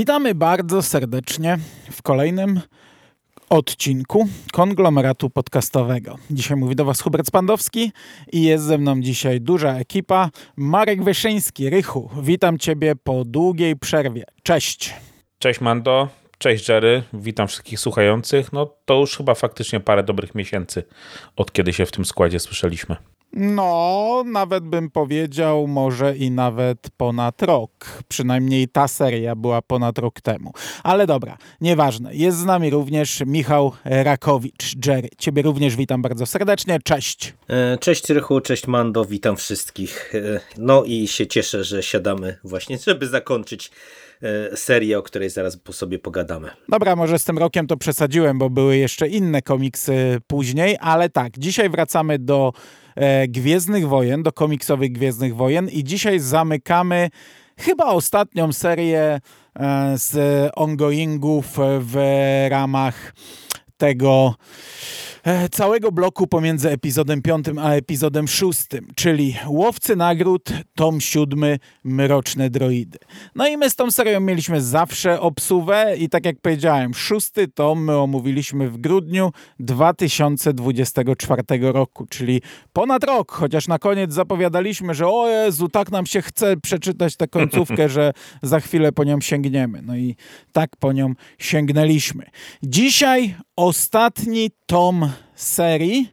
Witamy bardzo serdecznie w kolejnym odcinku konglomeratu podcastowego. Dzisiaj mówi do Was Hubert Spandowski i jest ze mną dzisiaj duża ekipa. Marek Wyszyński, Rychu, witam Ciebie po długiej przerwie. Cześć. Cześć Mando, cześć Jerry, witam wszystkich słuchających. No to już chyba faktycznie parę dobrych miesięcy od kiedy się w tym składzie słyszeliśmy. No, nawet bym powiedział, może i nawet ponad rok. Przynajmniej ta seria była ponad rok temu. Ale dobra, nieważne. Jest z nami również Michał Rakowicz. Jerry, ciebie również witam bardzo serdecznie. Cześć. E, cześć Rychu, cześć Mando, witam wszystkich. E, no i się cieszę, że siadamy właśnie, żeby zakończyć e, serię, o której zaraz po sobie pogadamy. Dobra, może z tym rokiem to przesadziłem, bo były jeszcze inne komiksy później, ale tak, dzisiaj wracamy do Gwiezdnych Wojen, do komiksowych Gwiezdnych Wojen. I dzisiaj zamykamy chyba ostatnią serię e, z ongoingów w ramach tego E, całego bloku pomiędzy epizodem 5 a epizodem 6, czyli Łowcy Nagród, tom 7, Mroczne Droidy. No i my z tą serią mieliśmy zawsze obsuwę i tak jak powiedziałem, szósty tom my omówiliśmy w grudniu 2024 roku, czyli ponad rok, chociaż na koniec zapowiadaliśmy, że o Jezu, tak nam się chce przeczytać tę końcówkę, że za chwilę po nią sięgniemy. No i tak po nią sięgnęliśmy. Dzisiaj ostatni tom serii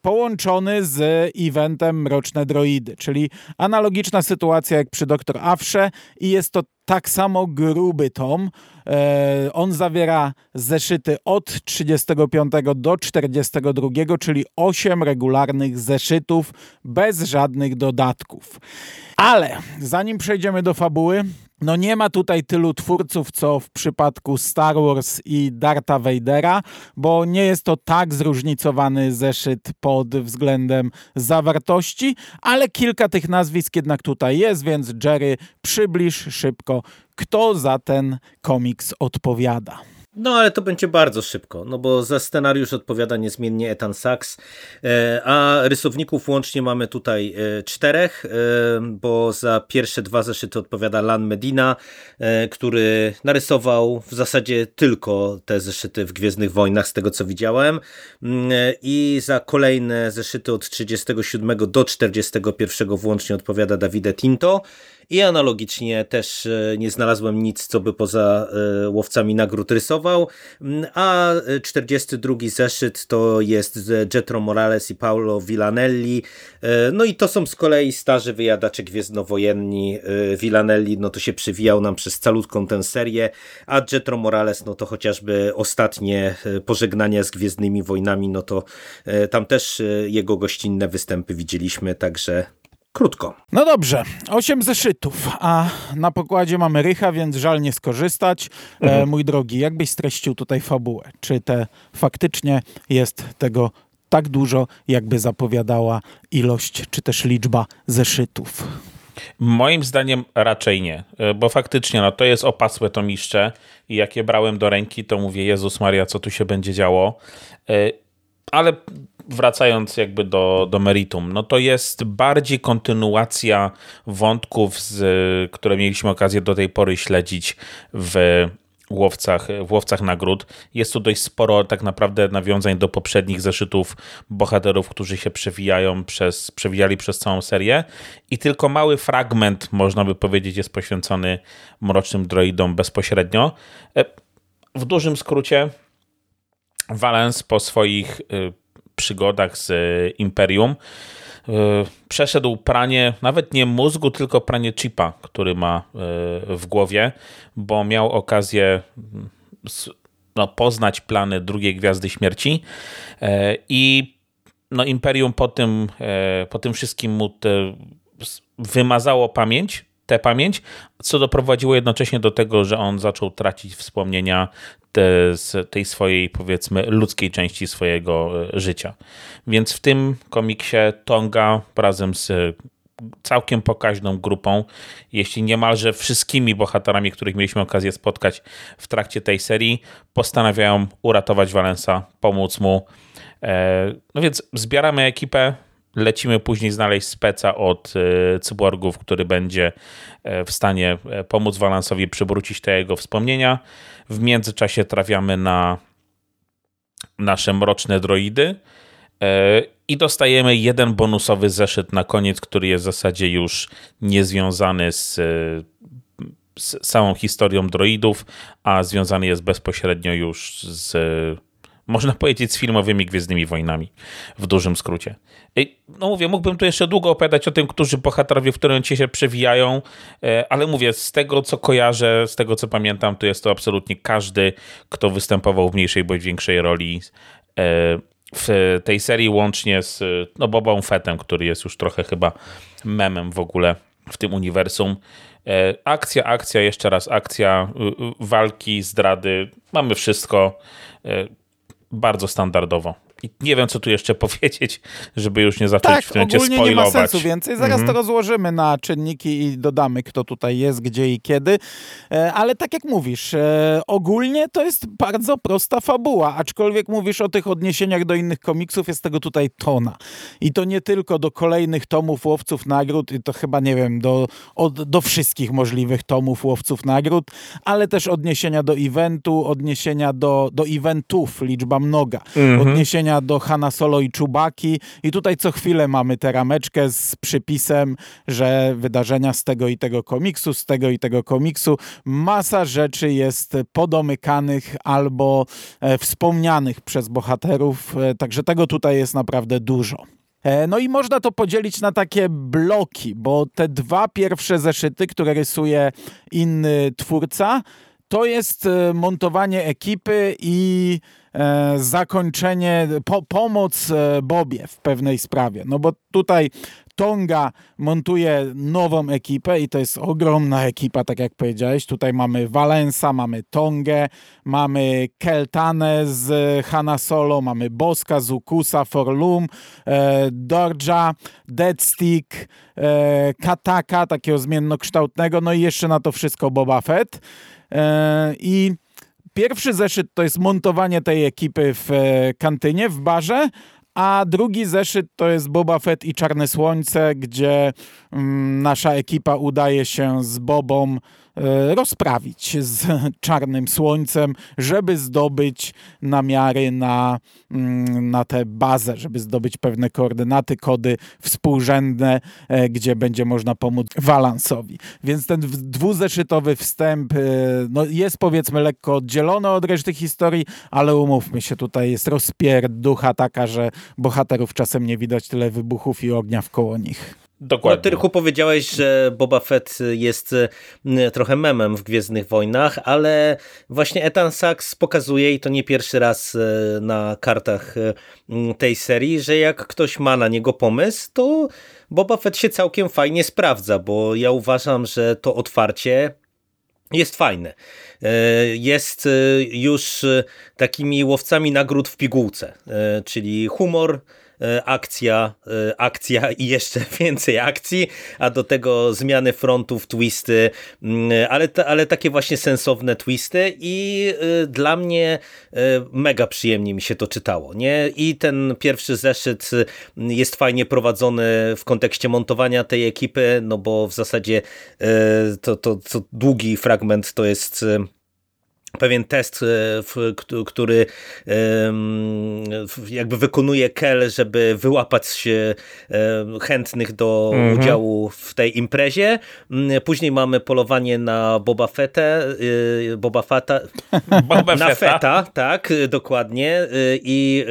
połączony z eventem Mroczne Droidy, czyli analogiczna sytuacja jak przy Doktor Afrze i jest to tak samo gruby tom. E, on zawiera zeszyty od 35 do 42, czyli 8 regularnych zeszytów bez żadnych dodatków. Ale zanim przejdziemy do fabuły, no nie ma tutaj tylu twórców, co w przypadku Star Wars i Darta Vadera, bo nie jest to tak zróżnicowany zeszyt pod względem zawartości, ale kilka tych nazwisk jednak tutaj jest, więc Jerry, przybliż szybko, kto za ten komiks odpowiada. No ale to będzie bardzo szybko, no bo za scenariusz odpowiada niezmiennie Ethan Sachs, e, a rysowników łącznie mamy tutaj e, czterech, e, bo za pierwsze dwa zeszyty odpowiada Lan Medina, który narysował w zasadzie tylko te zeszyty w Gwiezdnych Wojnach, z tego co widziałem mm, i za kolejne zeszyty od 37 do 41 włącznie odpowiada Davide Tinto, i analogicznie też e, nie znalazłem nic, co by poza e, łowcami nagród rysował, mm, a 42 zeszyt to jest Jetro Morales i Paulo Villanelli, e, no i to są z kolei starzy wyjadacze gwiezdnowojenni. Villanelli no to się przywijał nam przez calutką tę serię, a Jetro Morales no to chociażby ostatnie pożegnania z Gwiezdnymi Wojnami, no to tam też jego gościnne występy widzieliśmy, także krótko. No dobrze, osiem zeszytów, a na pokładzie mamy Rycha, więc żal nie skorzystać. E, mhm. E, mój drogi, jakbyś streścił tutaj fabułę? Czy te faktycznie jest tego tak dużo, jakby zapowiadała ilość, czy też liczba zeszytów? Moim zdaniem raczej nie, e, bo faktycznie no, to jest opasłe to miszcze i jak je brałem do ręki, to mówię, Jezus Maria, co tu się będzie działo. E, ale wracając jakby do, do meritum, no to jest bardziej kontynuacja wątków, z, które mieliśmy okazję do tej pory śledzić w łowcach, w łowcach nagród. Jest tu dość sporo tak naprawdę nawiązań do poprzednich zeszytów bohaterów, którzy się przewijają przez, przewijali przez całą serię i tylko mały fragment, można by powiedzieć, jest poświęcony mrocznym droidom bezpośrednio. E, w dużym skrócie Valens po swoich y, przygodach z e, Imperium. E, przeszedł pranie, nawet nie mózgu, tylko pranie chipa, który ma e, w głowie, bo miał okazję no, poznać plany drugiej Gwiazdy Śmierci. I no, Imperium po tym, po tym wszystkim mu wymazało pamięć, tę pamięć, co doprowadziło jednocześnie do tego, że on zaczął tracić wspomnienia te, z tej swojej, powiedzmy, ludzkiej części swojego e, życia. Więc w tym komiksie Tonga razem z całkiem pokaźną grupą, jeśli niemalże wszystkimi bohaterami, których mieliśmy okazję spotkać w trakcie tej serii, postanawiają uratować Valensa, pomóc mu. E, no więc zbieramy ekipę, lecimy później znaleźć speca od cyborgów, który będzie w stanie pomóc Walansowi przywrócić te jego wspomnienia. W międzyczasie trafiamy na nasze mroczne droidy i dostajemy jeden bonusowy zeszyt na koniec, który jest w zasadzie już niezwiązany z, z samą historią droidów, a związany jest bezpośrednio już z, można powiedzieć, z filmowymi Gwiezdnymi Wojnami, w dużym skrócie. No mówię, mógłbym tu jeszcze długo opowiadać o tym, którzy bohaterowie w którym się przewijają, e, ale mówię, z tego co kojarzę, z tego co pamiętam, to jest to absolutnie każdy, kto występował w mniejszej bądź większej roli e, w tej serii łącznie z no, Bobą Fettem, który jest już trochę chyba memem w ogóle w tym uniwersum. E, akcja, akcja, jeszcze raz akcja, walki, zdrady, mamy wszystko bardzo standardowo. I nie wiem, co tu jeszcze powiedzieć, żeby już nie zacząć tak, w tym momencie spoilować. nie ma sensu więcej. Zaraz mhm. to rozłożymy na czynniki i dodamy, kto tutaj jest, gdzie i kiedy. E, ale tak jak mówisz, e, ogólnie to jest bardzo prosta fabuła, aczkolwiek mówisz o tych odniesieniach do innych komiksów, jest tego tutaj tona. I to nie tylko do kolejnych tomów Łowców Nagród, i to chyba, nie wiem, do, od, do wszystkich możliwych tomów Łowców Nagród, ale też odniesienia do eventu, odniesienia do, do eventów, liczba mnoga, mhm. odniesienia do Hanna Solo i Czubaki i tutaj co chwilę mamy tę rameczkę z przypisem, że wydarzenia z tego i tego komiksu, z tego i tego komiksu, masa rzeczy jest podomykanych albo e, wspomnianych przez bohaterów, e, także tego tutaj jest naprawdę dużo. E, no i można to podzielić na takie bloki, bo te dwa pierwsze zeszyty, które rysuje inny twórca, to jest e, montowanie ekipy i E, zakończenie, po, pomoc e, Bobie w pewnej sprawie. No bo tutaj Tonga montuje nową ekipę i to jest ogromna ekipa, tak jak powiedziałeś. Tutaj mamy Valensa, mamy Tongę, mamy Keltane z Hanna Solo, mamy Boska, Zukusa, Forlum, e, Dorja, Deadstick, e, Kataka, takiego zmiennokształtnego, no i jeszcze na to wszystko Boba Fett. E, I Pierwszy zeszyt to jest montowanie tej ekipy w e, kantynie, w barze, a drugi zeszyt to jest Boba Fett i Czarne Słońce, gdzie mm, nasza ekipa udaje się z Bobą rozprawić z czarnym słońcem, żeby zdobyć namiary na, mm, na tę bazę, żeby zdobyć pewne koordynaty, kody współrzędne, e, gdzie będzie można pomóc Walansowi. Więc ten dwuzeszytowy wstęp e, no, jest powiedzmy lekko oddzielony od reszty historii, ale umówmy się, tutaj jest ducha taka, że bohaterów czasem nie widać tyle wybuchów i ognia w koło nich. Dokładnie. No, Tyrku powiedziałeś, że Boba Fett jest trochę memem w Gwiezdnych Wojnach, ale właśnie Ethan Sachs pokazuje i to nie pierwszy raz e, na kartach e, tej serii, że jak ktoś ma na niego pomysł, to Boba Fett się całkiem fajnie sprawdza, bo ja uważam, że to otwarcie jest fajne. E, jest już takimi łowcami nagród w pigułce, czyli humor, akcja, e, akcja i jeszcze więcej akcji, a do tego zmiany frontów, twisty, mm, ale, ale takie właśnie sensowne twisty i e, dla mnie mega przyjemnie mi się to czytało. Nie? I ten pierwszy zeszyt jest fajnie prowadzony w kontekście montowania tej ekipy, no bo w zasadzie to, to, to długi fragment to jest pewien test, e, który jakby wykonuje Kel, żeby wyłapać chętnych do mhm. udziału w tej imprezie. Mm, później mamy polowanie na Boba Fettę, y, Boba Fetta, Boba na Feta, tak, dokładnie. Y, I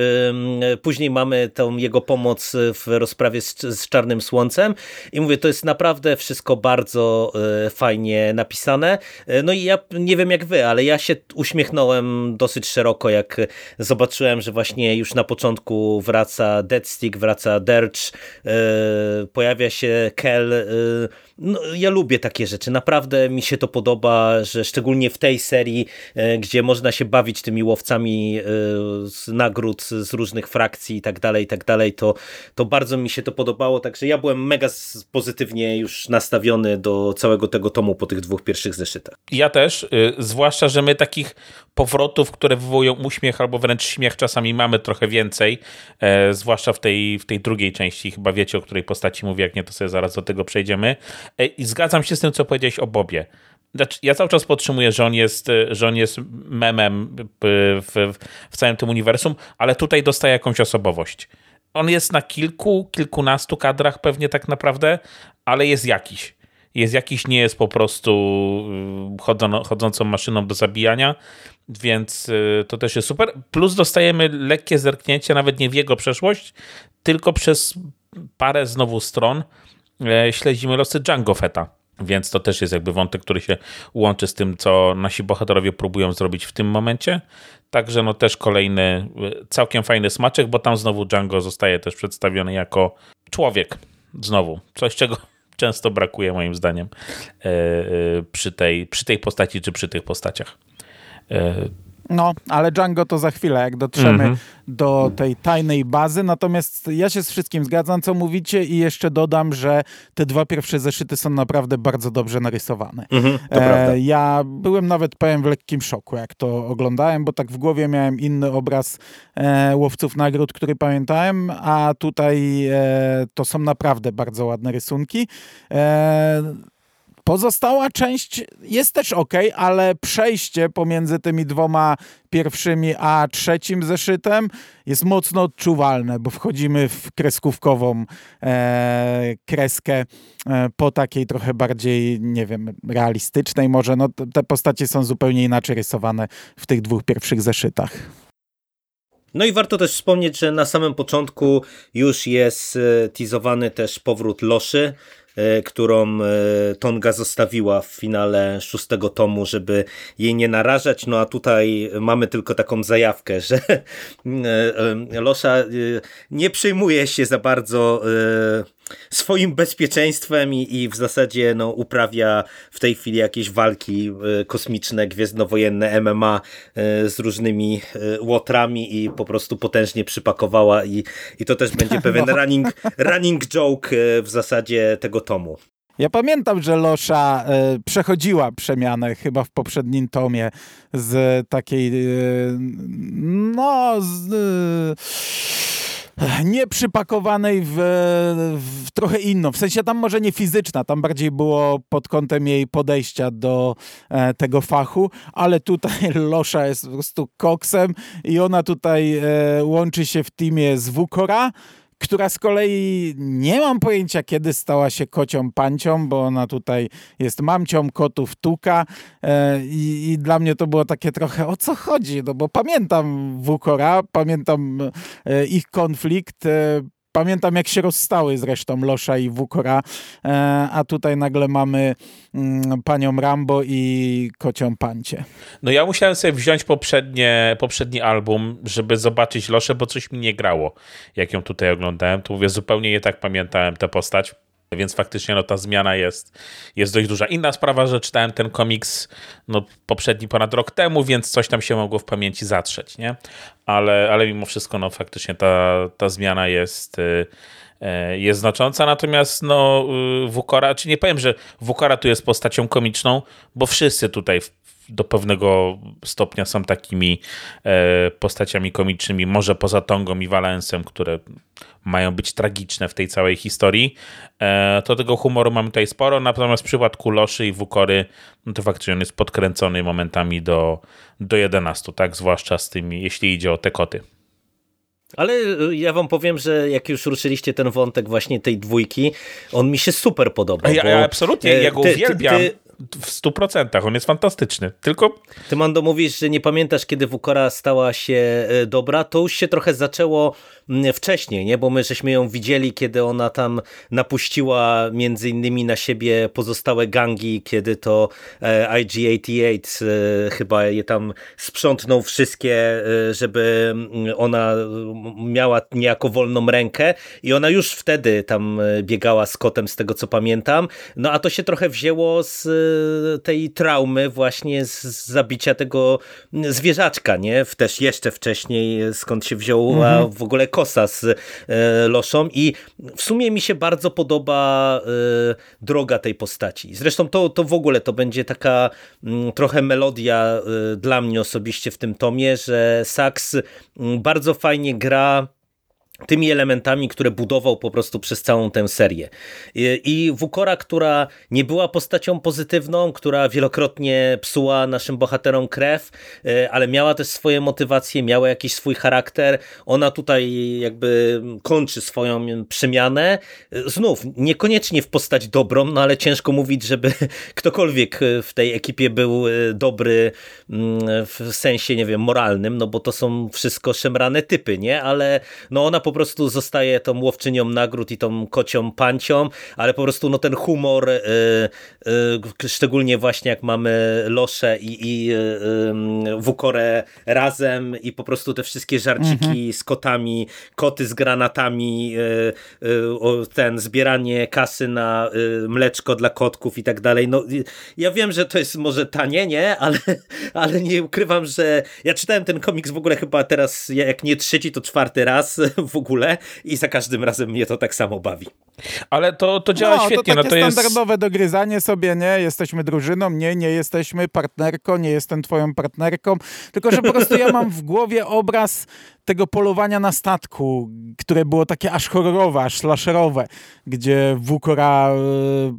później mamy tą jego pomoc w rozprawie z, z Czarnym Słońcem. I mówię, to jest naprawdę wszystko bardzo y, fajnie napisane. No i ja nie wiem jak wy, ale ja się uśmiechnąłem dosyć szeroko, jak zobaczyłem, że właśnie już na początku wraca Deadstick, wraca Derch, e, pojawia się Kel. E, no, ja lubię takie rzeczy, naprawdę mi się to podoba, że szczególnie w tej serii, e, gdzie można się bawić tymi łowcami z nagród z różnych frakcji i tak dalej, i tak dalej, to, to bardzo mi się to podobało, także ja byłem mega pozytywnie już nastawiony do całego tego tomu po tych dwóch pierwszych zeszytach. Ja też, y, zwłaszcza, że my takich powrotów, które wywołują uśmiech albo wręcz śmiech czasami mamy trochę więcej, e, zwłaszcza w tej, w tej drugiej części, chyba wiecie, o której postaci mówię, jak nie, to sobie zaraz do tego przejdziemy. E, I zgadzam się z tym, co powiedziałeś o Bobie. Znaczy, ja cały czas podtrzymuję, że on jest, że on jest memem w, w, w całym tym uniwersum, ale tutaj dostaje jakąś osobowość. On jest na kilku, kilkunastu kadrach pewnie tak naprawdę, ale jest jakiś. Jest jakiś, nie jest po prostu y, chodzącą maszyną do zabijania, więc y, to też jest super. Plus dostajemy lekkie zerknięcie nawet nie w jego przeszłość, tylko przez parę znowu stron e, śledzimy losy Django Feta więc to też jest jakby wątek, który się łączy z tym, co nasi bohaterowie próbują zrobić w tym momencie. Także no też kolejny całkiem fajny smaczek, bo tam znowu Django zostaje też przedstawiony jako człowiek. Znowu, coś czego często brakuje moim zdaniem e, e, przy tej, przy tej postaci czy przy tych postaciach. No, ale Django to za chwilę, jak dotrzemy mm -hmm. do tej tajnej bazy. Natomiast ja się z wszystkim zgadzam, co mówicie i jeszcze dodam, że te dwa pierwsze zeszyty są naprawdę bardzo dobrze narysowane. Mm -hmm, e, ja byłem nawet, powiem, w lekkim szoku, jak to oglądałem, bo tak w głowie miałem inny obraz e, Łowców Nagród, który pamiętałem, a tutaj e, to są naprawdę bardzo ładne rysunki. E, Pozostała część jest też ok, ale przejście pomiędzy tymi dwoma pierwszymi a trzecim zeszytem jest mocno odczuwalne, bo wchodzimy w kreskówkową e, kreskę e, po takiej trochę bardziej, nie wiem, realistycznej może. No, te postacie są zupełnie inaczej rysowane w tych dwóch pierwszych zeszytach. No i warto też wspomnieć, że na samym początku już jest e, teasowany też powrót Loszy, którą e, Tonga zostawiła w finale szóstego tomu, żeby jej nie narażać. No a tutaj mamy tylko taką zajawkę, że e, Losza nie przyjmuje się za bardzo swoim bezpieczeństwem i, i w zasadzie no, uprawia w tej chwili jakieś walki y, kosmiczne, gwiezdnowojenne MMA y, z różnymi y, łotrami i po prostu potężnie przypakowała i, i to też będzie pewien no. running, running joke w zasadzie tego tomu. Ja pamiętam, że Losza e, przechodziła przemianę chyba w poprzednim tomie z takiej e, no z, e, nieprzypakowanej w, w, trochę inną. W sensie tam może nie fizyczna, tam bardziej było pod kątem jej podejścia do e, tego fachu, ale tutaj Losza jest po prostu koksem i ona tutaj e, łączy się w teamie z Wukora, która z kolei nie mam pojęcia, kiedy stała się kocią pancią, bo ona tutaj jest mamcią kotów tuka e, i, i, dla mnie to było takie trochę o co chodzi, no bo pamiętam Wukora, pamiętam e, ich konflikt, e, Pamiętam, jak się rozstały zresztą Losza i Wukora, e, a tutaj nagle mamy mm, panią Rambo i kocią Pancie. No ja musiałem sobie wziąć poprzednie, poprzedni album, żeby zobaczyć Loszę, bo coś mi nie grało, jak ją tutaj oglądałem. To mówię, zupełnie nie tak pamiętałem tę postać. Więc faktycznie no, ta zmiana jest, jest dość duża. Inna sprawa, że czytałem ten komiks no, poprzedni ponad rok temu, więc coś tam się mogło w pamięci zatrzeć, nie? Ale, ale mimo wszystko no, faktycznie ta, ta zmiana jest, y, y, jest znacząca. Natomiast no, y, Wukora, czy nie powiem, że Wukora tu jest postacią komiczną, bo wszyscy tutaj do pewnego stopnia są takimi e, postaciami komicznymi, może poza Tongą i Valensem, które mają być tragiczne w tej całej historii, e, to tego humoru mamy tutaj sporo, natomiast w przypadku Loszy i Wukory, no to faktycznie on jest podkręcony momentami do, do 11, tak, zwłaszcza z tymi, jeśli idzie o te koty. Ale e, ja wam powiem, że jak już ruszyliście ten wątek właśnie tej dwójki, on mi się super podoba. Ja, ja absolutnie, ja go ty, uwielbiam. Ty, ty, w stu procentach, on jest fantastyczny, tylko... Ty Mando mówisz, że nie pamiętasz kiedy Wukora stała się e, dobra, to już się trochę zaczęło mm, wcześniej, nie? bo my żeśmy ją widzieli, kiedy ona tam napuściła między innymi na siebie pozostałe gangi, kiedy to e, IG-88 e, chyba je tam sprzątnął wszystkie, żeby mm, ona miała niejako wolną rękę. I ona już wtedy tam biegała z kotem, z tego co pamiętam, no a to się trochę wzięło z tej traumy właśnie z zabicia tego zwierzaczka, nie? Też jeszcze wcześniej, skąd się wzięła mhm. w ogóle kosa z Loszą i w sumie mi się bardzo podoba droga tej postaci. Zresztą to, to w ogóle to będzie taka mm, trochę melodia dla mnie osobiście w tym tomie, że Sax mm, bardzo fajnie gra tymi elementami, które budował po prostu przez całą tę serię. I Wukora, która nie była postacią pozytywną, która wielokrotnie psuła naszym bohaterom krew, e, ale miała też swoje motywacje, miała jakiś swój charakter. Ona tutaj jakby kończy swoją przemianę. E, znów, niekoniecznie w postać dobrą, no ale ciężko mówić, żeby ktokolwiek w tej ekipie był e, dobry mm, w sensie, nie wiem, moralnym, no bo to są wszystko szemrane typy, nie? Ale no ona po prostu zostaje tą łowczynią nagród i tą kocią pancią, ale po prostu no ten humor, y, y, szczególnie właśnie jak mamy Losze i, i y, Wukorę razem i po prostu te wszystkie żarciki mhm. z kotami, koty z granatami, ten zbieranie kasy na mleczko dla kotków i tak dalej. No, ja wiem, że to jest może tanie, nie? Ale, ale nie ukrywam, że ja czytałem ten komiks w ogóle chyba teraz, jak nie trzeci, to czwarty raz w ogóle i za każdym razem mnie to tak samo bawi. Ale to, to działa no, świetnie. To takie no to standardowe jest... dogryzanie sobie, nie? Jesteśmy drużyną, nie, nie jesteśmy partnerką, nie jestem twoją partnerką, tylko że po prostu ja mam w głowie obraz tego polowania na statku, które było takie aż horrorowe, aż slasherowe, gdzie Wukora e,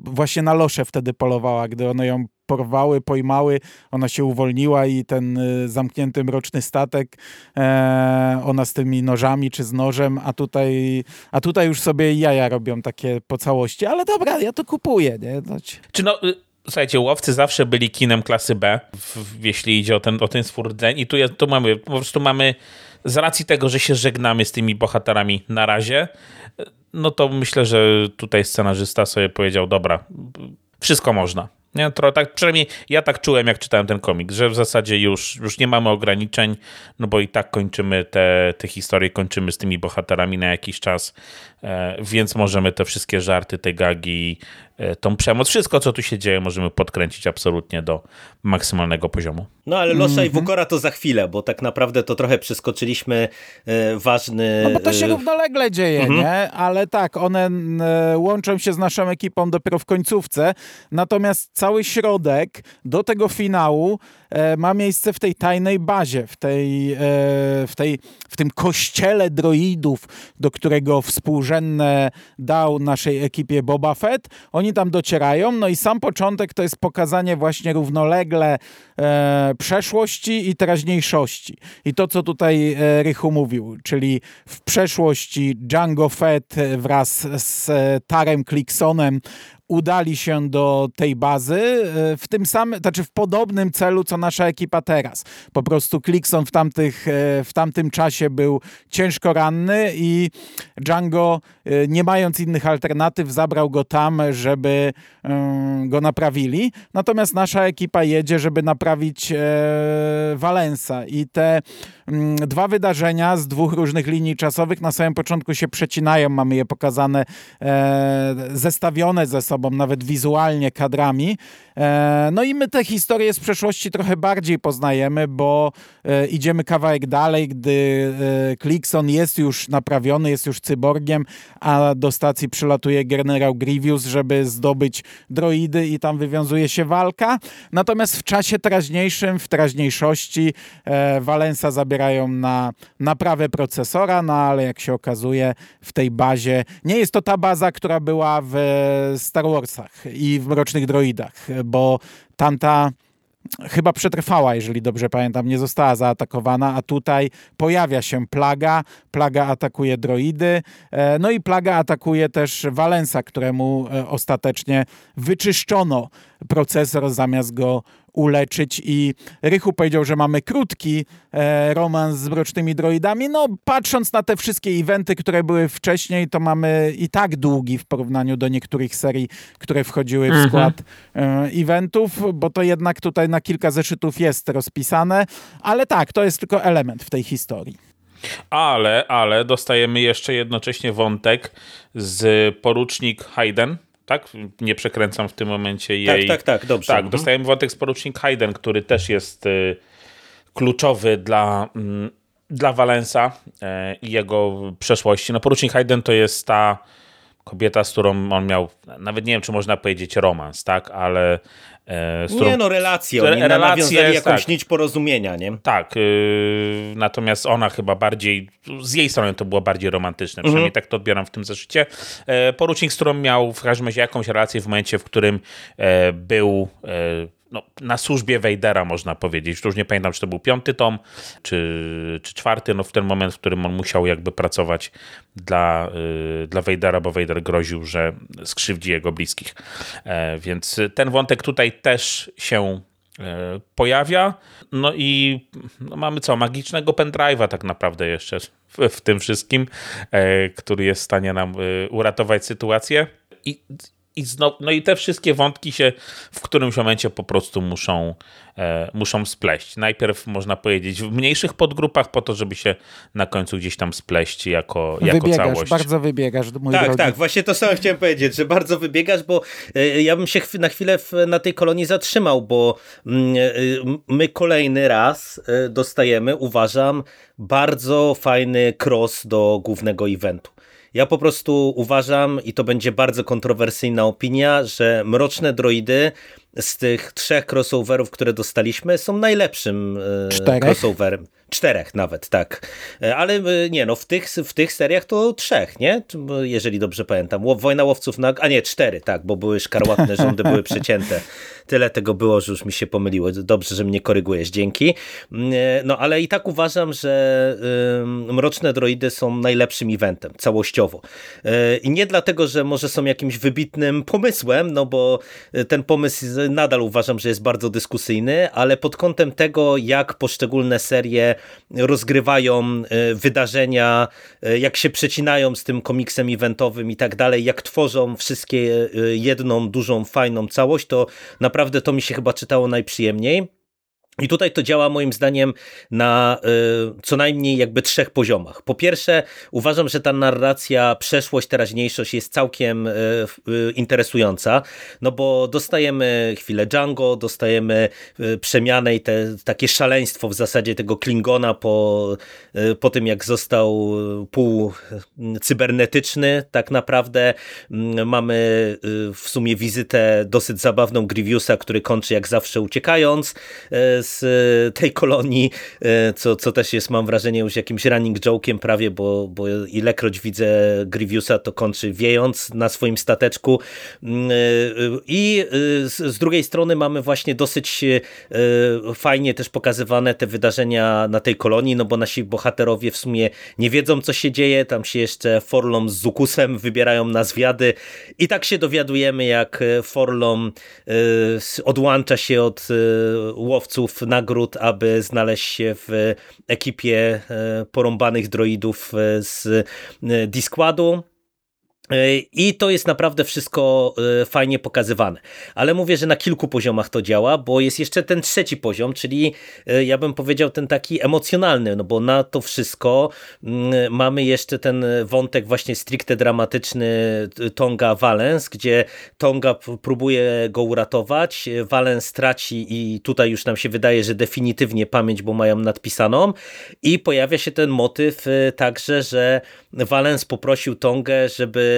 właśnie na losze wtedy polowała, gdy one ją porwały, pojmały, ona się uwolniła i ten e, zamknięty mroczny statek, e, ona z tymi nożami czy z nożem, a tutaj, a tutaj już sobie jaja robią takie po całości, ale dobra, ja to kupuję. Nie? No, czy no, y, słuchajcie, łowcy zawsze byli kinem klasy B, w, jeśli idzie o ten, o ten stwórdzeń i tu, tu mamy, po prostu mamy z racji tego, że się żegnamy z tymi bohaterami na razie, no to myślę, że tutaj scenarzysta sobie powiedział, dobra, wszystko można. Nie, tak, przynajmniej ja tak czułem, jak czytałem ten komik, że w zasadzie już, już nie mamy ograniczeń, no bo i tak kończymy te, te historie, kończymy z tymi bohaterami na jakiś czas, e, więc możemy te wszystkie żarty, te gagi, tą przemoc, wszystko co tu się dzieje możemy podkręcić absolutnie do maksymalnego poziomu. No ale Losza mm -hmm. i mhm. Wukora to za chwilę, bo tak naprawdę to trochę przeskoczyliśmy e, ważny... No bo to się równolegle dzieje, mm -hmm. nie? Ale tak, one łączą się z naszą ekipą dopiero w końcówce, natomiast cały środek do tego finału e, ma miejsce w tej tajnej bazie, w, tej, e, w, tej, w tym kościele droidów, do którego współrzędne dał naszej ekipie Boba Fett. Oni tam docierają, no i sam początek to jest pokazanie właśnie równolegle e, przeszłości i teraźniejszości. I to, co tutaj e, Rychu mówił, czyli w przeszłości Django Fett wraz z e, Tarem Clicksonem udali się do tej bazy e, w tym samym, znaczy w podobnym celu, co nasza ekipa teraz. Po prostu Clickson w, tamtych, e, w tamtym czasie był ciężko ranny i Django, e, nie mając innych alternatyw, zabrał go tam, żeby go naprawili. Natomiast nasza ekipa jedzie, żeby naprawić Valensa i te mm, dwa wydarzenia z dwóch różnych linii czasowych na samym początku się przecinają. Mamy je pokazane, zestawione ze sobą sobą, nawet wizualnie, kadrami. E, no i my te historie z przeszłości trochę bardziej poznajemy, bo e, idziemy kawałek dalej, gdy e, Clickson jest już naprawiony, jest już cyborgiem, a do stacji przylatuje generał Grievous, żeby zdobyć droidy i tam wywiązuje się walka. Natomiast w czasie teraźniejszym, w teraźniejszości Valensa zabierają na naprawę procesora, no ale jak się okazuje w tej bazie, nie jest to ta baza, która była w Star Warsach i w Mrocznych Droidach, bo tamta chyba przetrwała, jeżeli dobrze pamiętam, nie została zaatakowana, a tutaj pojawia się plaga, plaga atakuje droidy, e, no i plaga atakuje też Valensa, któremu e, ostatecznie wyczyszczono procesor zamiast go uleczyć i Rychu powiedział, że mamy krótki e, romans z mrocznymi droidami. No, patrząc na te wszystkie eventy, które były wcześniej, to mamy i tak długi w porównaniu do niektórych serii, które wchodziły w mhm. skład e, eventów, bo to jednak tutaj na kilka zeszytów jest rozpisane, ale tak, to jest tylko element w tej historii. Ale, ale dostajemy jeszcze jednocześnie wątek z porucznik Hayden, tak? Nie przekręcam w tym momencie jej. Tak, tak, tak, dobrze. Tak, mhm. dostajemy wątek z porucznik Hayden, który też jest y, kluczowy dla, mm, dla Valensa y, i jego przeszłości. No porucznik Hayden to jest ta kobieta, z którą on miał, nawet nie wiem, czy można powiedzieć romans, tak, ale... E, z którą, nie, no relacje, oni relacje, nawiązali jakąś tak. nić porozumienia, nie? Tak, yy, natomiast ona chyba bardziej, z jej strony to było bardziej romantyczne, przynajmniej mhm. tak to odbieram w tym zeszycie. E, porucznik, z którą miał w każdym razie jakąś relację w momencie, w którym e, był e, no, na służbie Wejdera, można powiedzieć. Już nie pamiętam, czy to był piąty tom, czy, czy czwarty, no w ten moment, w którym on musiał jakby pracować dla, yy, dla Wejdera, bo Wejder groził, że skrzywdzi jego bliskich. E, więc ten wątek tutaj też się e, pojawia. No i no mamy co, magicznego pendrive'a tak naprawdę jeszcze w, w tym wszystkim, e, który jest w stanie nam e, uratować sytuację. I i znowu, no i te wszystkie wątki się w którymś momencie po prostu muszą, e, muszą spleść. Najpierw można powiedzieć w mniejszych podgrupach po to, żeby się na końcu gdzieś tam spleść jako, jako wybiegasz, całość. bardzo wybiegasz, mój Tak, drogi. tak, właśnie to samo chciałem powiedzieć, że bardzo wybiegasz, bo e, ja bym się na chwilę na tej kolonii zatrzymał, bo mm, e, my kolejny raz e, dostajemy, uważam, bardzo fajny cross do głównego eventu. Ja po prostu uważam, i to będzie bardzo kontrowersyjna opinia, że Mroczne Droidy z tych trzech crossoverów, które dostaliśmy, są najlepszym e, Czterech? crossoverem. Czterech nawet, tak. E, ale e, nie, no w tych, w tych seriach to trzech, nie? Jeżeli dobrze pamiętam. Wojna Łowców na... A nie, cztery, tak, bo były szkarłatne rządy, były przecięte. Tyle tego było, że już mi się pomyliło. Dobrze, że mnie korygujesz, dzięki. Mm, no ale i tak uważam, że Mroczne Droidy są najlepszym eventem, całościowo. I nie dlatego, że może są jakimś wybitnym pomysłem, no bo ten pomysł nadal uważam, że jest bardzo dyskusyjny, ale pod kątem tego, jak poszczególne serie rozgrywają e, wydarzenia, e, jak się przecinają z tym komiksem eventowym i tak dalej, jak tworzą wszystkie e, jedną dużą, fajną całość, to naprawdę to mi się chyba czytało najprzyjemniej. I tutaj to działa moim zdaniem na y, co najmniej jakby trzech poziomach. Po pierwsze, uważam, że ta narracja przeszłość, teraźniejszość jest całkiem y, y, interesująca, no bo dostajemy chwilę Django, dostajemy y, przemianę i te takie szaleństwo w zasadzie tego Klingona po, y, po tym, jak został pół y, cybernetyczny tak naprawdę. Mm, mamy w sumie wizytę dosyć zabawną Grievousa, który kończy jak zawsze uciekając e, tej kolonii, e, co, co też jest, mam wrażenie, już jakimś running joke'iem prawie, bo, bo ilekroć widzę Grievousa, to kończy wiejąc na swoim stateczku. Mm, e, I z drugiej strony mamy właśnie dosyć fajnie też pokazywane te wydarzenia na tej kolonii, no bo nasi bohaterowie w sumie nie wiedzą, co się dzieje, tam się jeszcze Forlom z Zukusem wybierają na zwiady i tak się dowiadujemy, jak Forlom odłącza się od łowców nagród, aby znaleźć się w ekipie e, porąbanych droidów e, z e, Disquadu. I to jest naprawdę wszystko fajnie pokazywane. Ale mówię, że na kilku poziomach to działa, bo jest jeszcze ten trzeci poziom, czyli ja bym powiedział ten taki emocjonalny, no bo na to wszystko mm, mamy jeszcze ten wątek właśnie stricte dramatyczny Tonga Valens, gdzie Tonga próbuje go uratować, Valens traci i tutaj już nam się wydaje, że definitywnie pamięć, bo mają nadpisaną i pojawia się ten motyw także, że Valens poprosił Tongę, żeby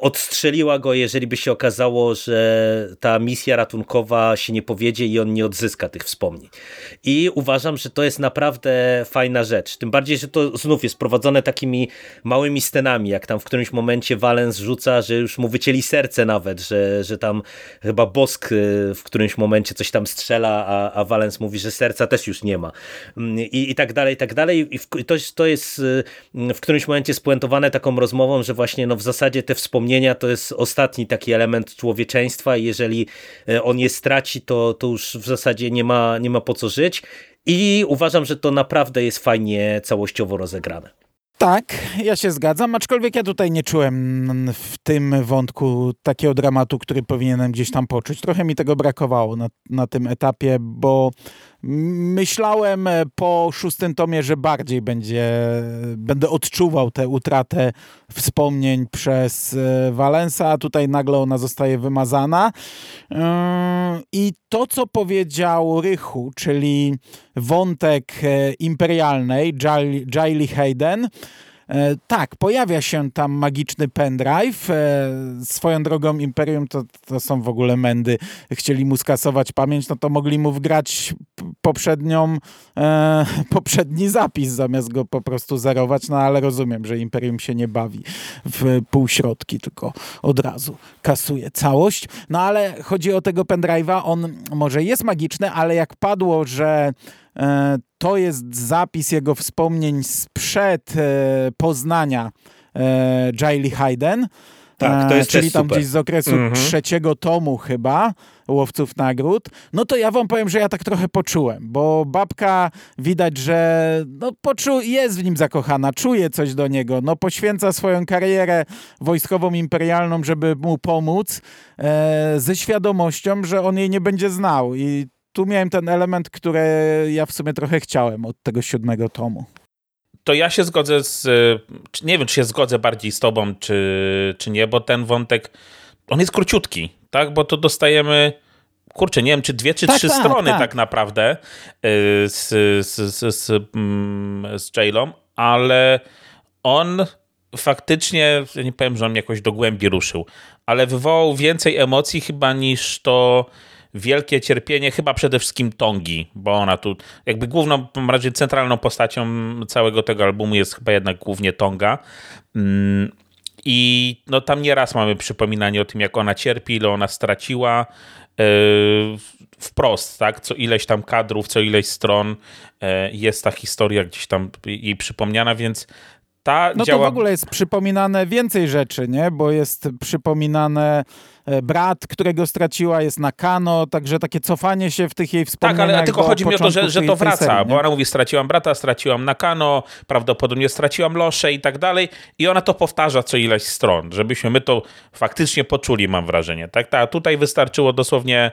odstrzeliła go, jeżeli by się okazało, że ta misja ratunkowa się nie powiedzie i on nie odzyska tych wspomnień. I uważam, że to jest naprawdę fajna rzecz. Tym bardziej, że to znów jest prowadzone takimi małymi scenami, jak tam w którymś momencie Valens rzuca, że już mu wycięli serce nawet, że, że tam chyba Bosk y, w którymś momencie coś tam strzela, a, a Valens mówi, że serca też już nie ma. Mm, I, i tak dalej, i tak dalej. I w, to, to jest y, w którymś momencie spuentowane taką rozmową, że właśnie no w zasadzie te wspomnienia to jest ostatni taki element człowieczeństwa i jeżeli e, on je straci, to, to już w zasadzie nie ma, nie ma po co żyć. I uważam, że to naprawdę jest fajnie całościowo rozegrane. Tak, ja się zgadzam, aczkolwiek ja tutaj nie czułem w tym wątku takiego dramatu, który powinienem gdzieś tam poczuć. Trochę mi tego brakowało na, na tym etapie, bo Myślałem e, po szóstym tomie, że bardziej będzie, będę odczuwał tę utratę wspomnień przez e, Valensa, a tutaj nagle ona zostaje wymazana. E, I to, co powiedział Rychu, czyli wątek imperialnej, Jaili Hayden, E, tak, pojawia się tam magiczny pendrive. E, swoją drogą Imperium to, to są w ogóle mędy. Chcieli mu skasować pamięć, no to mogli mu wgrać poprzednią, e, poprzedni zapis, zamiast go po prostu zerować, no ale rozumiem, że Imperium się nie bawi w półśrodki, tylko od razu kasuje całość. No ale chodzi o tego pendrive'a, on może jest magiczny, ale jak padło, że E, to jest zapis jego wspomnień sprzed e, poznania Jaili e, Hayden. Tak, to jest czyli tam super. gdzieś z okresu mm -hmm. trzeciego tomu chyba Łowców Nagród, no to ja wam powiem, że ja tak trochę poczułem, bo babka widać, że no, poczu jest w nim zakochana, czuje coś do niego, no poświęca swoją karierę wojskową, imperialną, żeby mu pomóc, e, ze świadomością, że on jej nie będzie znał i tu miałem ten element, który ja w sumie trochę chciałem od tego siódmego tomu. To ja się zgodzę z. Nie wiem, czy się zgodzę bardziej z tobą, czy, czy nie, bo ten wątek. On jest króciutki, tak? Bo to dostajemy. Kurczę, nie wiem, czy dwie, czy tak, trzy tak, strony tak. tak naprawdę y, z, z, z, z, mm, z Jailą, ale on faktycznie, nie powiem, że on mnie jakoś do głębi ruszył, ale wywołał więcej emocji chyba niż to wielkie cierpienie chyba przede wszystkim Tongi, bo ona tu jakby główną, raczej centralną postacią całego tego albumu jest chyba jednak głównie Tonga. Mm, I no tam nieraz mamy przypominanie o tym, jak ona cierpi, ile ona straciła. Yy, wprost, tak? Co ileś tam kadrów, co ileś stron yy, jest ta historia gdzieś tam jej przypomniana, więc ta no działa... to w ogóle jest przypominane więcej rzeczy, nie? Bo jest przypominane e, brat, którego straciła, jest na Kano, także takie cofanie się w tych jej wspomnieniach. Tak, ale tylko chodzi mi o to, że, że to wraca, serii, bo ona mówi, straciłam brata, straciłam na Kano, prawdopodobnie straciłam Losze i tak dalej i ona to powtarza co ileś stron, żebyśmy my to faktycznie poczuli, mam wrażenie. Tak, tak, tutaj wystarczyło dosłownie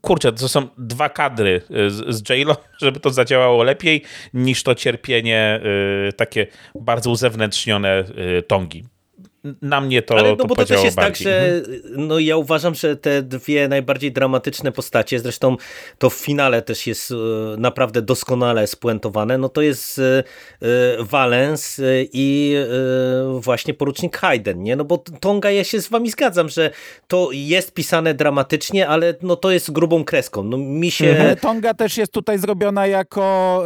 kurczę, to są dwa kadry y, z, z J-Lo, żeby to zadziałało lepiej niż to cierpienie y, takie bardzo uzewnętrznione y, Tongi na mnie to Ale no bo to też jest bardziej. tak, że no ja uważam, że te dwie najbardziej dramatyczne postacie, zresztą to w finale też jest e, naprawdę doskonale spuentowane, no to jest e, e, Valens i właśnie porucznik Hayden, nie? No bo Tonga, ja się z wami zgadzam, że to jest pisane dramatycznie, ale no to jest grubą kreską. No mi się... Mhm. Tonga też jest tutaj zrobiona jako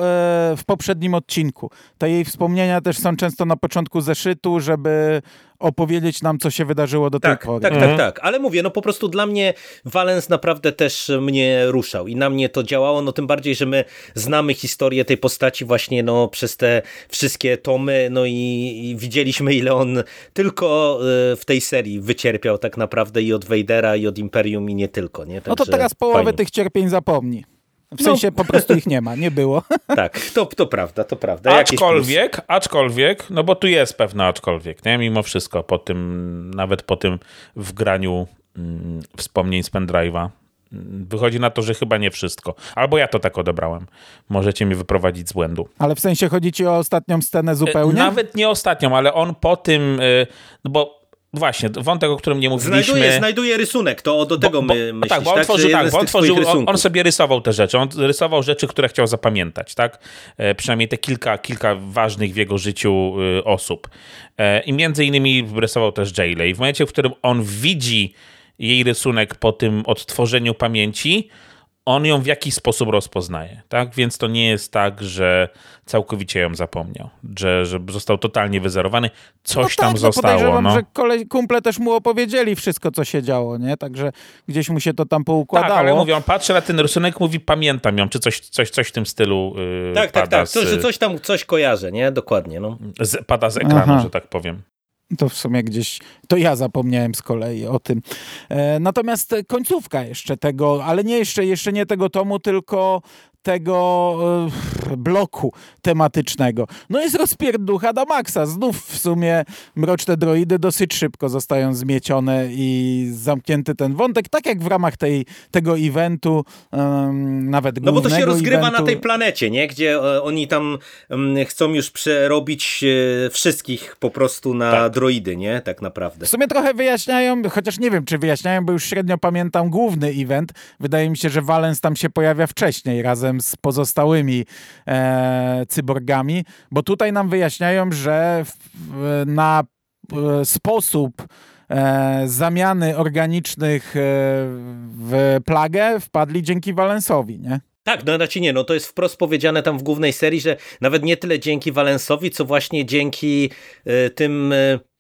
w poprzednim odcinku. Te jej wspomnienia też są często na początku zeszytu, żeby opowiedzieć nam, co się wydarzyło do tak, tej pory. Tak, mhm. tak, tak. Ale mówię, no po prostu dla mnie Valens naprawdę też mnie ruszał i na mnie to działało, no tym bardziej, że my znamy historię tej postaci właśnie no przez te wszystkie tomy, no i, i widzieliśmy, ile on tylko y, w tej serii wycierpiał tak naprawdę i od Vadera, i od Imperium, i nie tylko. Nie? Także no to teraz połowę fajnie. tych cierpień zapomni. W no. sensie po prostu ich nie ma, nie było. Tak, to, to prawda, to prawda. Aczkolwiek, aczkolwiek, no bo tu jest pewne aczkolwiek, nie? Mimo wszystko, po tym, nawet po tym wgraniu mm, wspomnień z pendrive'a, mm, Wychodzi na to, że chyba nie wszystko. Albo ja to tak odebrałem. Możecie mnie wyprowadzić z błędu. Ale w sensie chodzi ci o ostatnią scenę zupełnie? Nawet nie ostatnią, ale on po tym, y, no bo Właśnie, wątek, o którym nie mówiliśmy. Znajduje, znajduje rysunek, to do tego bo, my myślisz, tak? Bo on, tak, tak, bo on, tworzył, on, on, sobie rysował te rzeczy, on rysował rzeczy, które chciał zapamiętać, tak? E, przynajmniej te kilka, kilka ważnych w jego życiu y, osób. E, I między innymi rysował też Jayle. I w momencie, w którym on widzi jej rysunek po tym odtworzeniu pamięci, on ją w jakiś sposób rozpoznaje, tak? Więc to nie jest tak, że całkowicie ją zapomniał, że, że został totalnie wyzerowany, coś no tam tak, zostało. No. że kolej, kumple też mu opowiedzieli wszystko, co się działo, nie? Także gdzieś mu się to tam poukładało. Tak, ale mówią, on patrzy na ten rysunek, mówi pamiętam ją, czy coś, coś, coś w tym stylu yy, Tak, tak, tak, z, że coś tam, coś kojarzę, nie? Dokładnie, no. Z, pada z ekranu, Aha. że tak powiem. To w sumie gdzieś, to ja zapomniałem z kolei o tym. E, natomiast końcówka jeszcze tego, ale nie jeszcze, jeszcze nie tego tomu, tylko tego e, bloku tematycznego. No jest rozpierducha da maksa. Znów w sumie Mroczne Droidy dosyć szybko zostają zmiecione i zamknięty ten wątek, tak jak w ramach tej, tego eventu, um, nawet No bo to się rozgrywa eventu. na tej planecie, nie? Gdzie e, oni tam chcą już przerobić e, wszystkich po prostu na tak. droidy, nie? Tak naprawdę. W sumie trochę wyjaśniają, chociaż nie wiem, czy wyjaśniają, bo już średnio pamiętam główny event. Wydaje mi się, że Valens tam się pojawia wcześniej, razem z pozostałymi e, cyborgami, bo tutaj nam wyjaśniają, że w, na e, sposób e, zamiany organicznych e, w plagę wpadli dzięki Valensowi, nie? Tak, no znaczy nie, no to jest wprost powiedziane tam w głównej serii, że nawet nie tyle dzięki Valensowi, co właśnie dzięki y, tym Y,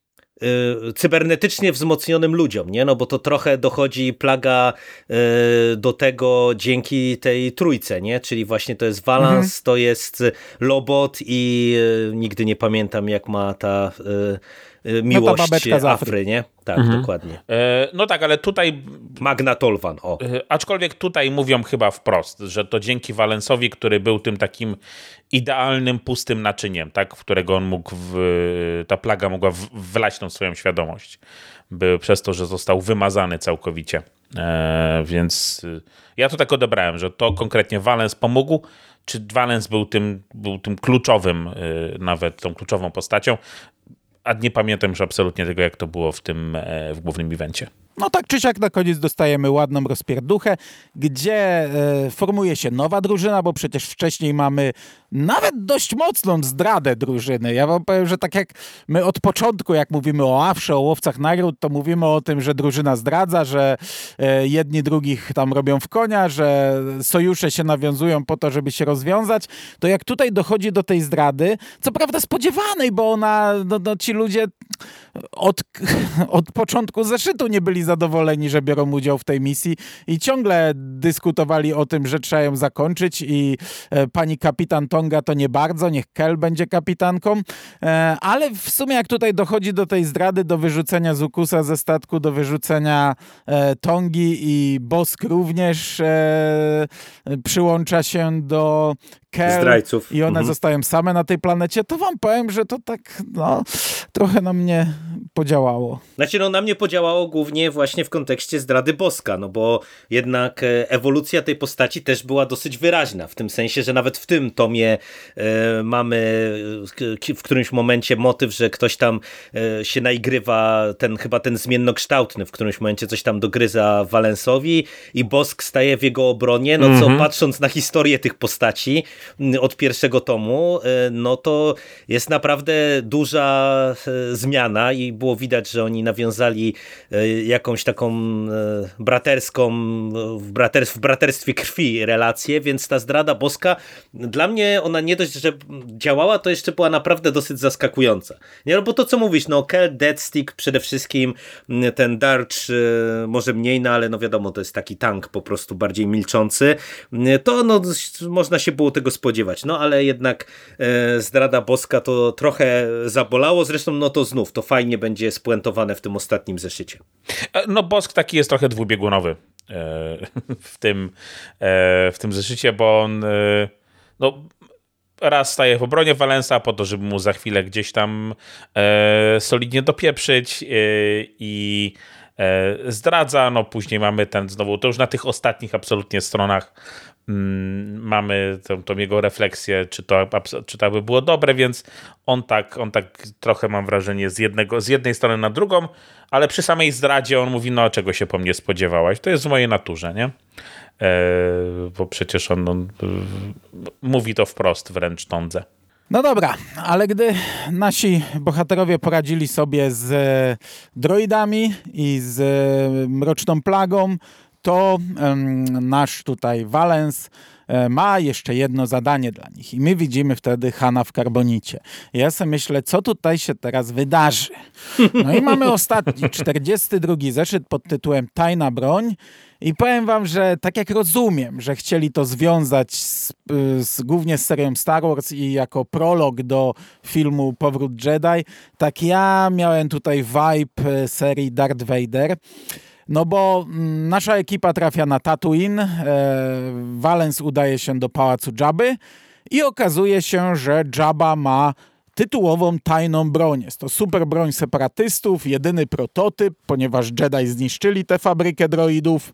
cybernetycznie wzmocnionym ludziom, nie? No bo to trochę dochodzi plaga y, do tego dzięki tej trójce, nie? Czyli właśnie to jest Valance, mhm. to jest Lobot i y, nigdy nie pamiętam jak ma ta miłość no Afry, nie? Tak, mhm. dokładnie. E, no tak, ale tutaj... Magna Tolvan, o. E, aczkolwiek tutaj mówią chyba wprost, że to dzięki Valensowi, który był tym takim idealnym, pustym naczyniem, tak, w którego on mógł, w, ta plaga mogła w, wlać tą swoją świadomość, by, przez to, że został wymazany całkowicie. E, więc e, ja to tak odebrałem, że to konkretnie Valens pomógł, czy Valens był tym, był tym kluczowym, e, nawet tą kluczową postacią, a nie pamiętam już absolutnie tego, jak to było w tym e, w głównym evencie. No tak czy siak na koniec dostajemy ładną rozpierduchę, gdzie e, formuje się nowa drużyna, bo przecież wcześniej mamy nawet dość mocną zdradę drużyny. Ja wam powiem, że tak jak my od początku, jak mówimy o Awsze, o łowcach nagród, to mówimy o tym, że drużyna zdradza, że e, jedni drugich tam robią w konia, że sojusze się nawiązują po to, żeby się rozwiązać, to jak tutaj dochodzi do tej zdrady, co prawda spodziewanej, bo ona, no, no ci ludzie od, od początku zeszytu nie byli zadowoleni, że biorą udział w tej misji i ciągle dyskutowali o tym, że trzeba ją zakończyć i e, pani kapitan Tonga to nie bardzo, niech Kel będzie kapitanką, e, ale w sumie jak tutaj dochodzi do tej zdrady, do wyrzucenia Zukusa ze statku, do wyrzucenia e, Tongi i Bosk również e, przyłącza się do Kel Zdrajców. i one mhm. zostają same na tej planecie, to wam powiem, że to tak no, trochę na mnie podziałało. Znaczy no na mnie podziałało głównie właśnie w kontekście zdrady Boska, no bo jednak e, ewolucja tej postaci też była dosyć wyraźna, w tym sensie, że nawet w tym tomie e, mamy e, w którymś momencie motyw, że ktoś tam e, się naigrywa, ten chyba ten zmiennokształtny, w którymś momencie coś tam dogryza Valensowi i Bosk staje w jego obronie, no co mhm. patrząc na historię tych postaci, od pierwszego tomu, e, no to jest naprawdę duża zmiana i było widać, że oni nawiązali e, jakąś taką braterską, w, brater, w braterstwie krwi relację, więc ta zdrada boska dla mnie ona nie dość, że działała, to jeszcze była naprawdę dosyć zaskakująca. Nie, no bo to co mówisz, no Kel, Deadstick przede wszystkim, ten Darch może mniej, no ale no wiadomo, to jest taki tank po prostu bardziej milczący, to no można się było tego spodziewać. No ale jednak e, zdrada boska to trochę zabolało. Zresztą no to znów, to fajnie będzie spuentowane w tym ostatnim zeszycie. E, no bosk taki jest trochę dwubiegunowy e, w tym, e, w tym zeszycie, bo on no, raz staje w obronie Valensa po to, żeby mu za chwilę gdzieś tam solidnie dopieprzyć i zdradza, no później mamy ten znowu, to już na tych ostatnich absolutnie stronach mamy tą, tą, jego refleksję, czy to, czy to by było dobre, więc on tak, on tak trochę mam wrażenie z, jednego, z jednej strony na drugą, ale przy samej zdradzie on mówi, no czego się po mnie spodziewałaś, to jest w mojej naturze, nie? E, bo przecież on, on mówi to wprost wręcz tądze. No dobra, ale gdy nasi bohaterowie poradzili sobie z droidami i z mroczną plagą, to nasz tutaj Valens e, ma jeszcze jedno zadanie dla nich i my widzimy wtedy Hana w karbonicie. Ja sobie myślę, co tutaj się teraz wydarzy. No i mamy ostatni, 42 zeszyt pod tytułem Tajna broń i powiem wam, że tak jak rozumiem, że chcieli to związać z, y, z, głównie z serią Star Wars i jako prolog do filmu Powrót Jedi, tak ja miałem tutaj vibe serii Darth Vader. No bo mm, nasza ekipa trafia na Tatooine, e, Valens udaje się do pałacu Jabby i okazuje się, że Jabba ma tytułową tajną broń. Jest to super broń separatystów, jedyny prototyp, ponieważ Jedi zniszczyli tę fabrykę droidów.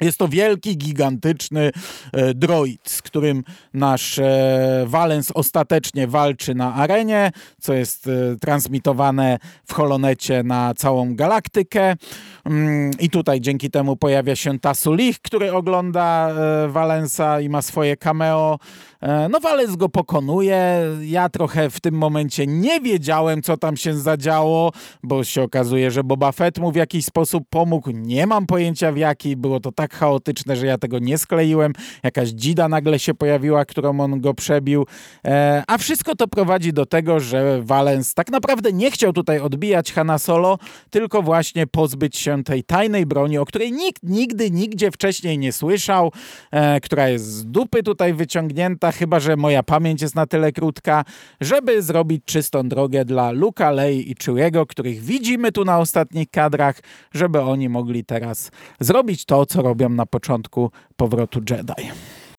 Jest to wielki, gigantyczny e, droid, z którym nasz e, Valens ostatecznie walczy na arenie, co jest e, transmitowane w holonecie na całą galaktykę. Mm, I tutaj dzięki temu pojawia się Tasulich, który ogląda e, Valensa i ma swoje cameo. E, no Valens go pokonuje. Ja trochę w tym momencie nie wiedziałem, co tam się zadziało, bo się okazuje, że Boba Fett mu w jakiś sposób pomógł. Nie mam pojęcia w jaki. Było to tak chaotyczne, że ja tego nie skleiłem. Jakaś dzida nagle się pojawiła, którą on go przebił. E, a wszystko to prowadzi do tego, że Valens tak naprawdę nie chciał tutaj odbijać Hanna Solo, tylko właśnie pozbyć się tej tajnej broni, o której nikt nigdy, nigdzie wcześniej nie słyszał, e, która jest z dupy tutaj wyciągnięta, chyba że moja pamięć jest na tyle krótka, żeby zrobić czystą drogę dla Luka, Lei i Chewiego, których widzimy tu na ostatnich kadrach, żeby oni mogli teraz zrobić to, co robią na początku powrotu Jedi.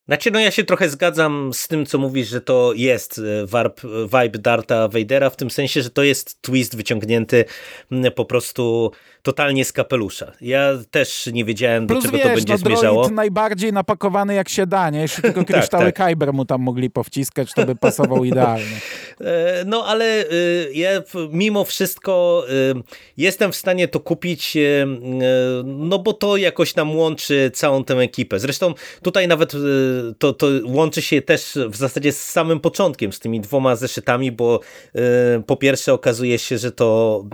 Znaczy, no ja się trochę zgadzam z tym, co mówisz, że to jest e, warp, vibe Darta Vadera, w tym sensie, że to jest twist wyciągnięty po prostu totalnie z kapelusza. Ja też nie wiedziałem, Plus do czego wiesz, to będzie no, zmierzało. najbardziej napakowany jak się da, nie? Jeszcze tylko kryształy tak. Kyber mu tam mogli powciskać, to by pasował idealnie. E, No ale y, ja mimo wszystko y, jestem w stanie to kupić, y, no bo to jakoś nam łączy całą tę ekipę. Zresztą tutaj nawet to, to łączy się też w zasadzie z samym początkiem, z tymi dwoma zeszytami, bo po pierwsze okazuje się, że to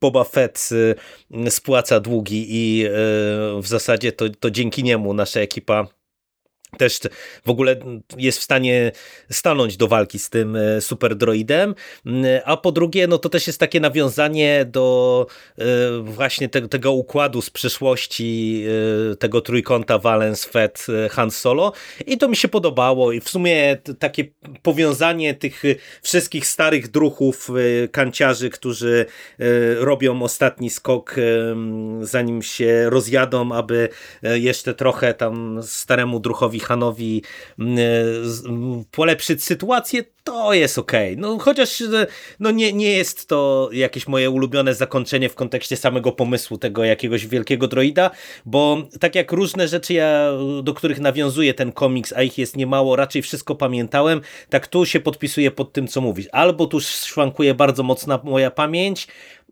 Boba Fett spłaca długi i y, w zasadzie to, to dzięki niemu nasza ekipa też w ogóle jest w stanie stanąć do walki z tym e, super droidem, a po drugie, no to też jest takie nawiązanie do e, właśnie te, tego układu z przyszłości e, tego trójkąta Valence, Fett, Han Solo. I to mi się podobało. I w sumie takie powiązanie tych wszystkich starych druchów, kanciarzy, którzy robią ostatni skok zanim się rozjadą, aby jeszcze trochę tam staremu druchowi Hanowi polepszyć sytuację, to jest okej. Okay. No chociaż no nie, nie jest to jakieś moje ulubione zakończenie w kontekście samego pomysłu tego jakiegoś wielkiego droida, bo tak jak różne rzeczy, ja, do których nawiązuje ten komiks, a ich jest niemało, raczej wszystko pamiętałem, tak tu się podpisuję pod tym, co mówisz. Albo tu szwankuje bardzo mocna moja pamięć,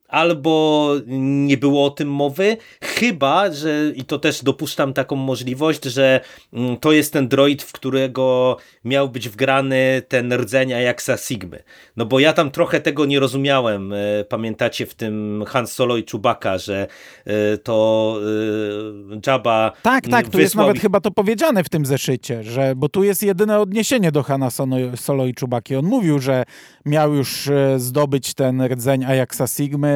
albo nie było o tym mowy, chyba, że i to też dopuszczam taką możliwość, że mm, to jest ten droid, w którego miał być wgrany ten rdzeń Ajaxa Sigmy. No bo ja tam trochę tego nie rozumiałem. E, pamiętacie w tym Han Solo i Chewbacca, że e, to e, Jabba Tak, tak, tu jest nawet chyba to powiedziane w tym zeszycie, że, bo tu jest jedyne odniesienie do Hanna Solo, i Czubaki. On mówił, że miał już zdobyć ten rdzeń Ajaxa Sigmy,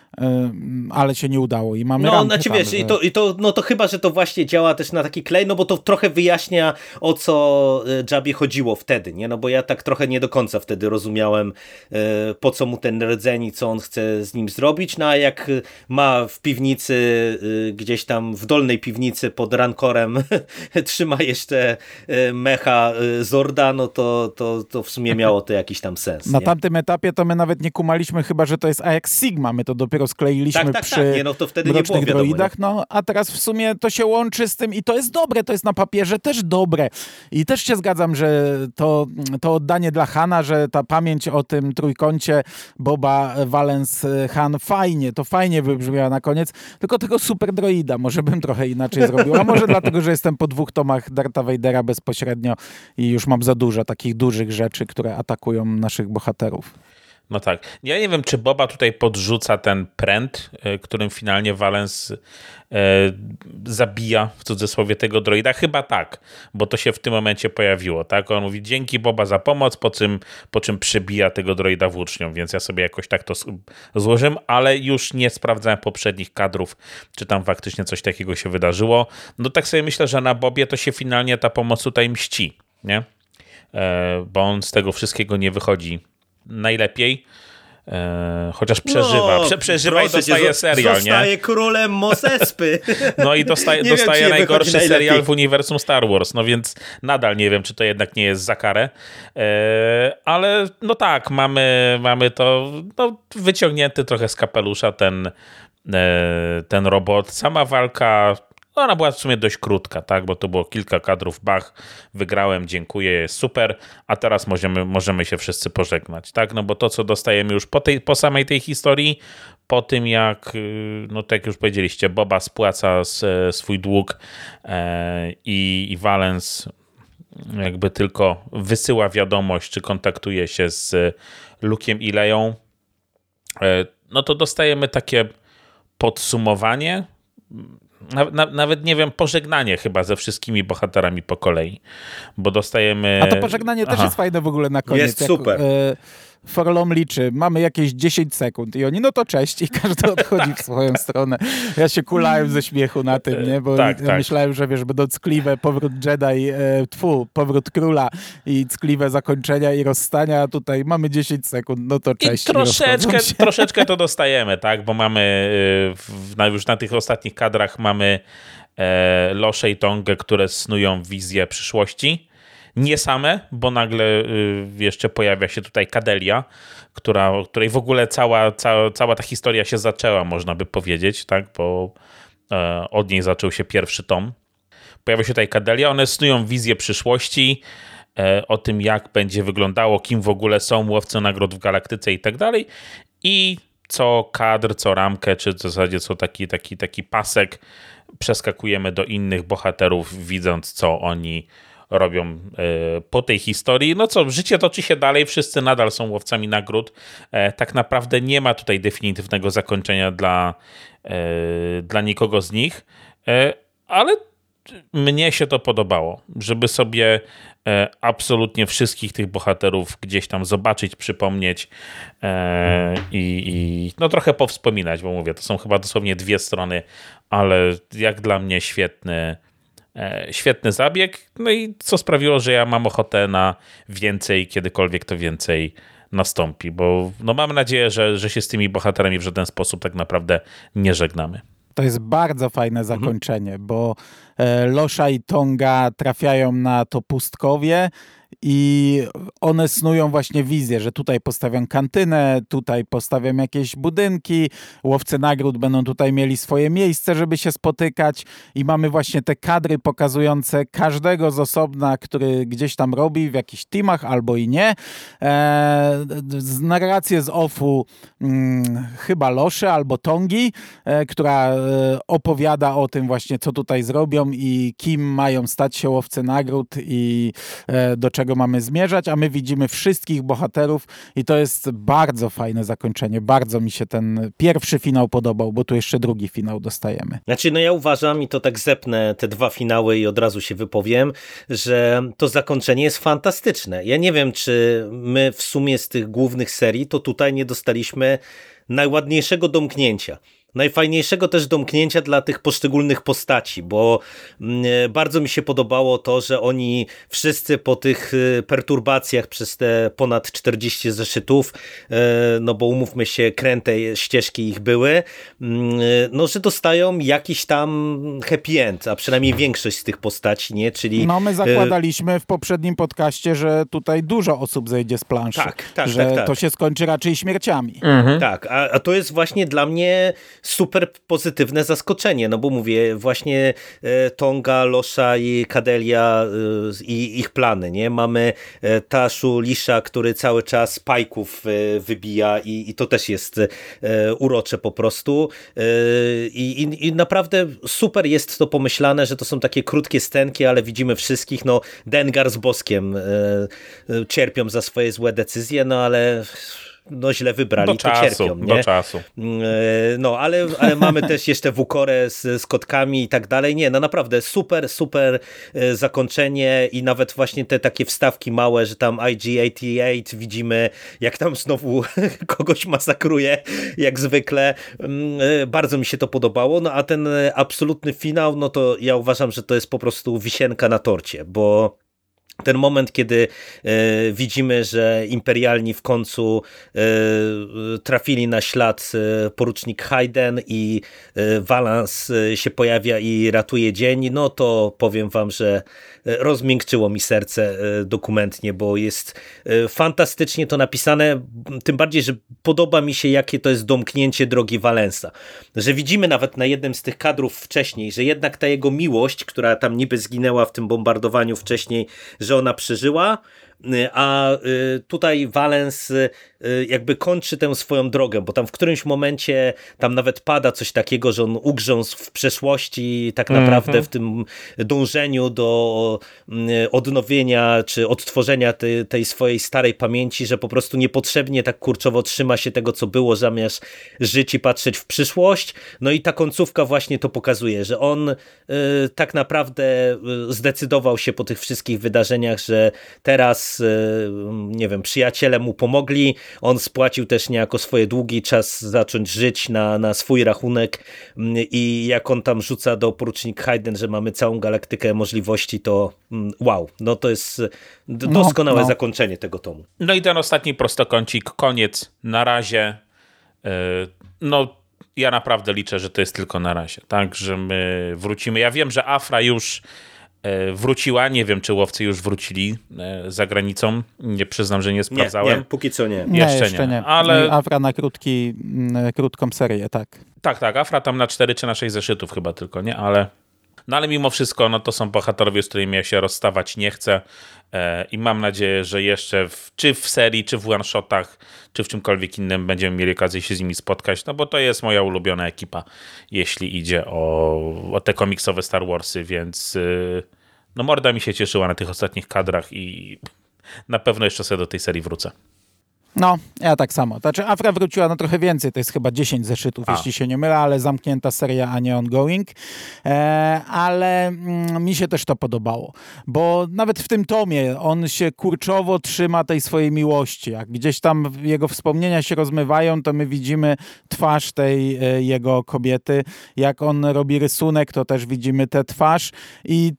ale się nie udało i mamy No, ramkę znaczy wiesz, że- i to, i to, no to chyba, że to właśnie działa też na taki klej, no bo to trochę wyjaśnia o co e, Jabie chodziło wtedy, nie? No bo ja tak trochę nie do końca wtedy rozumiałem e, po co mu ten rdzeń i co on chce z nim zrobić, no a jak e, ma w piwnicy, e, gdzieś tam w dolnej piwnicy pod rankorem trzyma jeszcze e, mecha e, Zorda, no to, to, to w sumie miało to jakiś tam sens, Na nie? tamtym etapie to my nawet nie kumaliśmy chyba, że to jest Ajax Sigma. My to dopiero skleiliśmy Tak, tak, przy tak, nie, no to wtedy nie mrocznych było wiadomo, droidach. No, a teraz w sumie to się łączy z tym i to jest dobre, to jest na papierze też dobre. I też się zgadzam, że to, to oddanie dla Hana, że ta pamięć o tym trójkącie Boba, Valence, Han, fajnie, to fajnie wybrzmiała na koniec, tylko tego super droida może bym trochę inaczej zrobił. A może dlatego, że jestem po dwóch tomach Darta Vadera bezpośrednio i już mam za dużo takich dużych rzeczy, które atakują naszych bohaterów. No tak. Ja nie wiem, czy Boba tutaj podrzuca ten pręt, e, którym finalnie Valens e, zabija w cudzysłowie tego droida. Chyba tak, bo to się w tym momencie pojawiło. Tak? On mówi dzięki Boba za pomoc, po czym, po czym przebija tego droida włócznią, więc ja sobie jakoś tak to złożyłem, ale już nie sprawdzałem poprzednich kadrów, czy tam faktycznie coś takiego się wydarzyło. No tak sobie myślę, że na Bobie to się finalnie ta pomoc tutaj mści, nie? E, bo on z tego wszystkiego nie wychodzi najlepiej. E, chociaż przeżywa. No, Prze przeżywa i dostaje serial, zostaje nie? Zostaje królem Mosespy. No i dostaje, dostaje wiem, najgorszy serial w uniwersum Star Wars, no więc nadal nie wiem, czy to jednak nie jest za karę. E, ale no tak, mamy, mamy to no, wyciągnięty trochę z kapelusza ten, e, ten robot. Sama walka ona była w sumie dość krótka, tak, bo to było kilka kadrów, bach, wygrałem, dziękuję, super, a teraz możemy, możemy się wszyscy pożegnać, tak, no bo to, co dostajemy już po, tej, po samej tej historii, po tym jak, y, no tak jak już powiedzieliście, Boba spłaca swój dług e, i, i Valens jakby tylko wysyła wiadomość, czy kontaktuje się z Lukiem i Leją, e, no to dostajemy takie podsumowanie nawet nie wiem, pożegnanie chyba ze wszystkimi bohaterami po kolei, bo dostajemy... A to pożegnanie Aha. też jest fajne w ogóle na koniec. Jest super. Jak, e, Forlom liczy, mamy jakieś 10 sekund i oni, no to cześć i każdy odchodzi w swoją stronę. Ja się kulałem ze śmiechu na tym, nie? Bo tak, tak. myślałem, że wiesz, będą ckliwe powrót Jedi, e, tfu, powrót króla i ckliwe zakończenia i rozstania, a tutaj mamy 10 sekund, no to cześć. I troszeczkę, i troszeczkę to dostajemy, tak? Bo mamy e, w, na, już na tych ostatnich kadrach mamy e, Losze i Tongę, które snują wizję przyszłości nie same, bo nagle y, jeszcze pojawia się tutaj Kadelia, która, której w ogóle cała, cała, cała ta historia się zaczęła, można by powiedzieć, tak? bo e, od niej zaczął się pierwszy tom. Pojawia się tutaj Kadelia, one snują wizję przyszłości, e, o tym, jak będzie wyglądało, kim w ogóle są łowcy nagród w galaktyce i tak dalej. I co kadr, co ramkę, czy w zasadzie co taki, taki, taki pasek, przeskakujemy do innych bohaterów, widząc, co oni robią e, po tej historii. No co, życie toczy się dalej, wszyscy nadal są łowcami nagród. E, tak naprawdę nie ma tutaj definitywnego zakończenia dla, e, dla nikogo z nich, ale mnie się to podobało, żeby sobie absolutnie wszystkich tych bohaterów gdzieś tam zobaczyć, przypomnieć i, i, no trochę powspominać, bo mówię, to są chyba dosłownie dwie strony, ale jak dla mnie świetny, świetny zabieg, no i co sprawiło, że ja mam ochotę na więcej, kiedykolwiek to więcej nastąpi, bo no mam nadzieję, że, że się z tymi bohaterami w żaden sposób tak naprawdę nie żegnamy. To jest bardzo fajne mhm. zakończenie, mhm. bo e, Losza i Tonga trafiają na to pustkowie i one snują właśnie wizję, że tutaj postawiam kantynę, tutaj postawiam jakieś budynki, łowcy nagród będą tutaj mieli swoje miejsce, żeby się spotykać i mamy właśnie te kadry pokazujące każdego z osobna, który gdzieś tam robi w jakichś teamach albo i nie. E, narrację z OFU hmm, chyba Loszy albo Tongi, e, która e, opowiada o tym właśnie, co tutaj zrobią i kim mają stać się łowcy nagród i e, do czego czego mamy zmierzać, a my widzimy wszystkich bohaterów i to jest bardzo fajne zakończenie. Bardzo mi się ten pierwszy finał podobał, bo tu jeszcze drugi finał dostajemy. Znaczy, no ja uważam i to tak zepnę te dwa finały i od razu się wypowiem, że to zakończenie jest fantastyczne. Ja nie wiem, czy my w sumie z tych głównych serii to tutaj nie dostaliśmy najładniejszego domknięcia najfajniejszego też domknięcia dla tych poszczególnych postaci, bo mm, e, bardzo mi się podobało to, że oni wszyscy po tych e, perturbacjach przez te ponad 40 zeszytów, e, no bo umówmy się, kręte ścieżki ich były, mm, no że dostają jakiś tam happy end, a przynajmniej większość z tych postaci, nie? Czyli... No my zakładaliśmy w poprzednim podcaście, że tutaj dużo osób zejdzie z planszy, tak, tak, że tak, tak. to się skończy raczej śmierciami. Mhm. Tak, a, a to jest właśnie dla mnie super pozytywne zaskoczenie, no bo mówię, właśnie e, Tonga, Losza i Kadelia e, i ich plany, nie? Mamy e, Taszu, Lisza, który cały czas pajków wybija i, i to też jest urocze po prostu I, i, i naprawdę super jest to pomyślane, że to są takie krótkie stenki, ale widzimy wszystkich, no Dengar z Boskiem cierpią za swoje złe decyzje, no ale no źle wybrali, do to czasu, cierpią. Nie? Do czasu. Mm, e, no, ale, ale mamy też jeszcze Wukorę z, z kotkami i tak dalej. Nie, no naprawdę super, super e, zakończenie i nawet właśnie te takie wstawki małe, że tam IG-88 widzimy, jak tam znowu kogoś masakruje, jak zwykle. Mm, e, bardzo mi się to podobało, no a ten absolutny finał, no to ja uważam, że to jest po prostu wisienka na torcie, bo ten moment, kiedy e, widzimy, że imperialni w końcu e, trafili na ślad e, porucznik Hayden i e, się pojawia i ratuje dzień, no to powiem wam, że rozmiękczyło mi serce dokumentnie, bo jest fantastycznie to napisane, tym bardziej, że podoba mi się, jakie to jest domknięcie drogi Valensa. Że widzimy nawet na jednym z tych kadrów wcześniej, że jednak ta jego miłość, która tam niby zginęła w tym bombardowaniu wcześniej, że ona przeżyła, a y, tutaj Valens y, jakby kończy tę swoją drogę, bo tam w którymś momencie tam nawet pada coś takiego, że on ugrzązł w przeszłości tak naprawdę mm -hmm. w tym dążeniu do y, odnowienia czy odtworzenia tej, tej swojej starej pamięci, że po prostu niepotrzebnie tak kurczowo trzyma się tego, co było, zamiast żyć i patrzeć w przyszłość. No i ta końcówka właśnie to pokazuje, że on tak naprawdę zdecydował się po tych wszystkich wydarzeniach, że teraz nie wiem, przyjaciele mu pomogli, on spłacił też niejako swoje długi, czas zacząć żyć na, na swój rachunek i jak on tam rzuca do porucznik Hayden, że mamy całą galaktykę możliwości, to wow, no to jest no, doskonałe no, no. zakończenie tego tomu. No i ten ostatni prostokącik, koniec, na razie, e, no ja naprawdę liczę, że to jest tylko na razie, tak, że my wrócimy. Ja wiem, że Afra już wróciła. Nie wiem, czy łowcy już wrócili e, za granicą. Nie przyznam, że nie sprawdzałem. Nie, nie póki co nie. nie jeszcze, jeszcze nie. nie. Ale... Afra na krótki, krótką serię, tak. Tak, tak. Afra tam na 4 czy na 6 zeszytów chyba tylko, nie? Ale no ale mimo wszystko, no to są bohaterowie, z którymi ja się rozstawać nie chcę e, i mam nadzieję, że jeszcze w, czy w serii, czy w one-shotach, czy w czymkolwiek innym będziemy mieli okazję się z nimi spotkać, no bo to jest moja ulubiona ekipa, jeśli idzie o, o te komiksowe Star Warsy, więc y, no morda mi się cieszyła na tych ostatnich kadrach i na pewno jeszcze sobie do tej serii wrócę. No, ja tak samo. Znaczy Afra wróciła na trochę więcej, to jest chyba 10 zeszytów, a. jeśli się nie mylę, ale zamknięta seria, a nie ongoing. E, ale mm, mi się też to podobało, bo nawet w tym tomie on się kurczowo trzyma tej swojej miłości. Jak gdzieś tam jego wspomnienia się rozmywają, to my widzimy twarz tej e, jego kobiety. Jak on robi rysunek, to też widzimy tę twarz i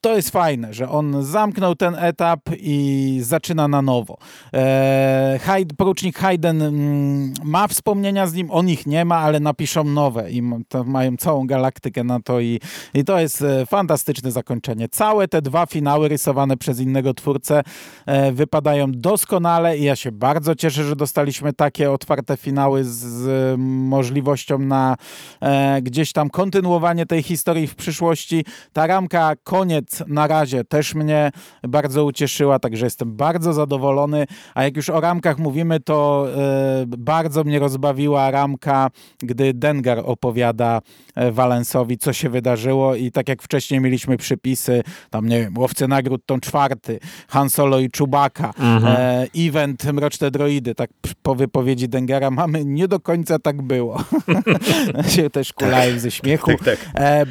to jest fajne, że on zamknął ten etap i zaczyna na nowo. E, Hayd, porucznik Hayden mm, ma wspomnienia z nim, on ich nie ma, ale napiszą nowe i mają całą galaktykę na to i, i to jest e, fantastyczne zakończenie. Całe te dwa finały rysowane przez innego twórcę e, wypadają doskonale i ja się bardzo cieszę, że dostaliśmy takie otwarte finały z, z możliwością na e, gdzieś tam kontynuowanie tej historii w przyszłości. Ta ramka koniec na razie też mnie bardzo ucieszyła, także jestem bardzo zadowolony. A jak już o ramkach mówimy, to e, bardzo mnie rozbawiła ramka, gdy Dengar opowiada e, Valensowi, co się wydarzyło i tak jak wcześniej mieliśmy przypisy, tam nie wiem, Łowcy Nagród tą czwarty, Han Solo i Chewbacca, mhm. e, event Mroczne Droidy, tak po wypowiedzi Dengara mamy, nie do końca tak było. się też kulałem ze śmiechu. Tak, tak. E,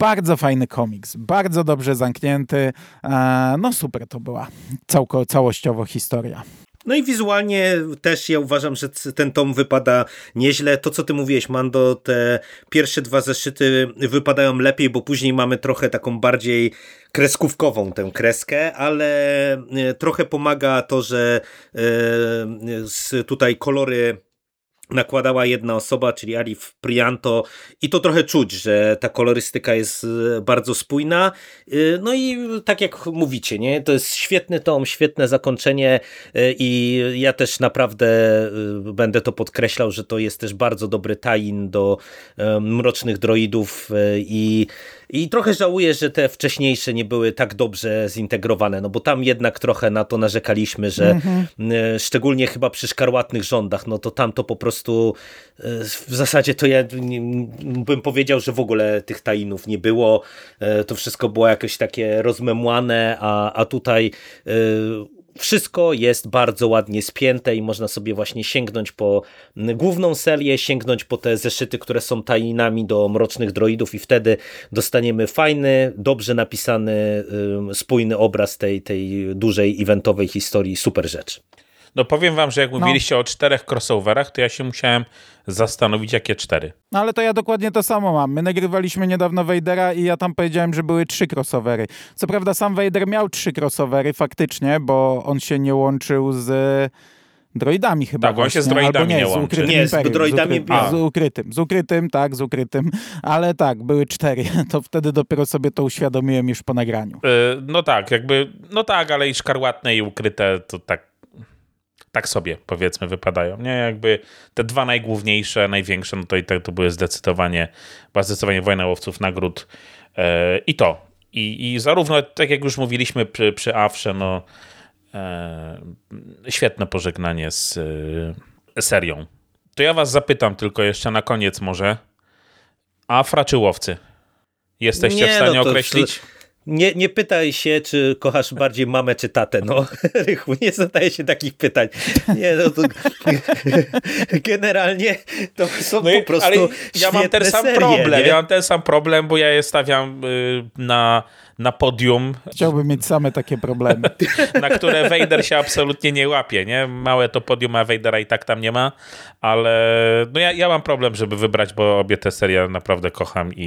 bardzo fajny komiks, bardzo dobrze zamknięty. E, no super to była całko, całościowo historia. No i wizualnie też ja uważam, że ten tom wypada nieźle. To, co ty mówiłeś, Mando, te pierwsze dwa zeszyty wypadają lepiej, bo później mamy trochę taką bardziej kreskówkową tę kreskę, ale e, trochę pomaga to, że e, tutaj kolory nakładała jedna osoba, czyli Arif Prianto i to trochę czuć, że ta kolorystyka jest e, bardzo spójna. E, no i tak jak mówicie, nie? to jest świetny tom, świetne zakończenie e, i ja też naprawdę będę to podkreślał, że to jest też bardzo dobry tajin do Mrocznych Droidów i i trochę żałuję, że te wcześniejsze nie były tak dobrze zintegrowane, no bo tam jednak trochę na to narzekaliśmy, że mm -hmm. szczególnie chyba przy szkarłatnych rządach, no to tam to po prostu e, w zasadzie to ja bym powiedział, że w ogóle tych tainów nie było. E, to wszystko było jakieś takie rozmemłane, a, a tutaj wszystko jest bardzo ładnie spięte i można sobie właśnie sięgnąć po główną serię, sięgnąć po te zeszyty, które są tajinami do Mrocznych Droidów i wtedy dostaniemy fajny, dobrze napisany, spójny obraz tej, tej dużej eventowej historii. Super rzecz. No powiem wam, że jak No. mówiliście o czterech crossoverach, to ja się musiałem zastanowić, jakie cztery. No ale to ja dokładnie to samo mam. My nagrywaliśmy niedawno Vadera i ja tam powiedziałem, że były trzy crossovery. Co prawda sam Vader miał trzy crossovery faktycznie, bo on się nie łączył z droidami chyba Tak, on się z właśnie, albo droidami nie, nie z łączy. ukrytym Nie, z imperium, droidami z, ukry... miał. z ukrytym, z ukrytym, tak, z ukrytym, ale tak, były cztery. To wtedy dopiero sobie to uświadomiłem już po nagraniu. Yy, No tak, jakby, no tak, ale i szkarłatne i ukryte to tak, tak sobie powiedzmy wypadają. Nie, jakby te dwa najgłówniejsze, największe, no to i tak to były zdecydowanie, była zdecydowanie Wojna Łowców Nagród yy, i to. I, I zarówno, tak jak już mówiliśmy przy, przy Awsze, no yy, świetne pożegnanie z yy, serią. To ja was zapytam tylko jeszcze na koniec może, Afra czy Łowcy? Jesteście Nie, w stanie no to- określić? Nie, nie pytaj się, czy kochasz bardziej mamę czy tatę, no. Rychu, nie zadaje się takich pytań. Nie, no to generalnie to są No i- po prostu ale ja mam ten sam serie, problem. nie? Ja mam ten sam problem, bo ja je stawiam y, na, na podium, Chciałbym mieć same takie problemy. na które Vader się absolutnie nie łapie. Nie? Małe to podium, a Vadera i tak tam nie ma, ale no ja, ja mam problem, żeby wybrać, bo obie te serie naprawdę kocham i,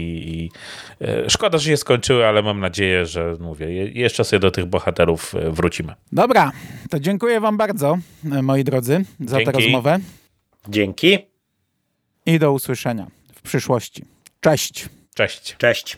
i y, szkoda, że się skończyły, ale mam nadzieję, że mówię, je- jeszcze sobie do tych bohaterów y, wrócimy. Dobra, to dziękuję wam bardzo, e, moi drodzy, za tę Dzięki. rozmowę Dzięki. i do usłyszenia w przyszłości. Cześć! Cześć. Cześć.